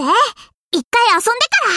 て。一回遊んでから。